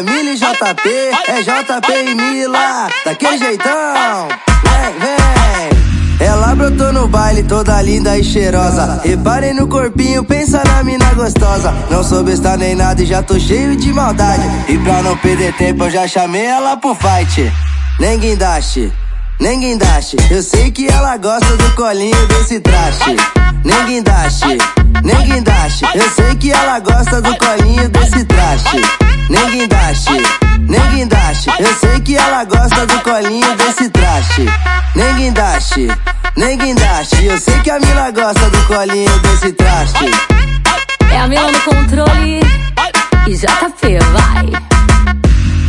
É Mili JP, é JP e Mila, daquele jeitão. Vem, vem. Ela brotou no baile toda linda e cheirosa. Reparem no corpinho, pensa na mina gostosa. Não sou besta nem nada e já tô cheio de maldade. E pra não perder tempo, eu já chamei ela pro fight. Nem guindaste, nem guindaste. Eu sei que ela gosta do colinho desse traste. Nem guindaste, nem guindaste. Eu sei que ela gosta do colinho desse traste. Guindaste, nem guindaste. Eu sei que ela gosta do colinho desse traste. Nem guindaste, nem guindaste. Eu sei que a mina gosta do colinho desse traste. É a Mila no controle e JP, vai.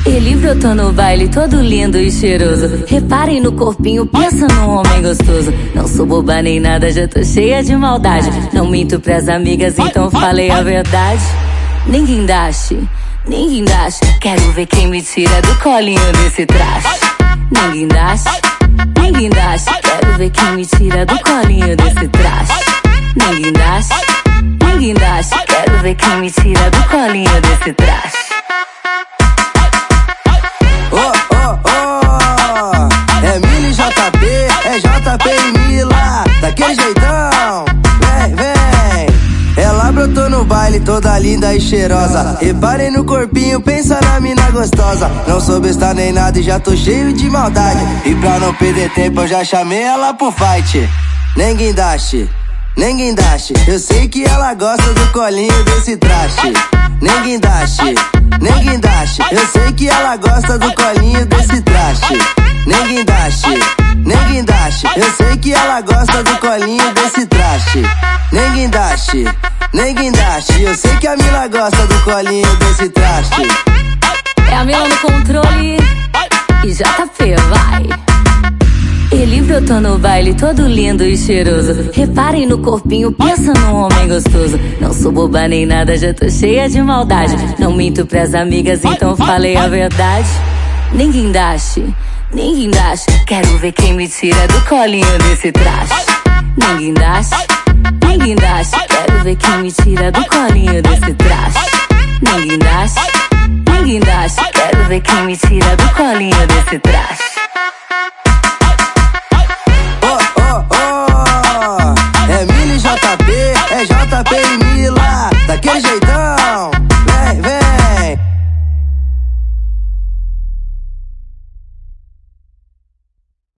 Ele brotou no baile todo lindo e cheiroso. Reparem no corpinho, pensa num homem gostoso. Não sou boba nem nada, já tô cheia de maldade. Não minto pras amigas, então falei a verdade. Ninguém daste, ninguém daste. Quero ver quem me tira do colinho desse traste. Ninguém daste, ninguém daste. Quero ver quem me tira do colinho desse traste. Ninguém daste, ninguém daste. Quero ver quem me tira do colinho desse traste. Toda linda e cheirosa. Reparem no corpinho, pensa na mina gostosa. Não sou besta nem nada e já tô cheio de maldade. E pra não perder tempo, eu já chamei ela pro fight. Nem guindaste, nem guindaste. Eu sei que ela gosta do colinho desse traste. Nem guindaste, nem guindaste. Eu sei que ela gosta do colinho desse traste. Nem guindaste, nem guindaste. Eu sei que ela gosta do colinho desse traste. Nem guindaste, nem guindaste. Eu sei que a Mila gosta do colinho desse traste. É a Mila no controle e JP, vai. Ele brotou no baile todo lindo e cheiroso. Reparem no corpinho, pensa num homem gostoso. Não sou boba nem nada, já tô cheia de maldade. Não minto pras amigas, então falei a verdade. Ninguém daste, ninguém daste. Quero ver quem me tira do colinho desse traste. Ninguém daste, ninguém daste. Quero ver quem me tira do colinho desse traste. Ninguém daste, ninguém daste. Quero ver quem me tira do colinho desse traste.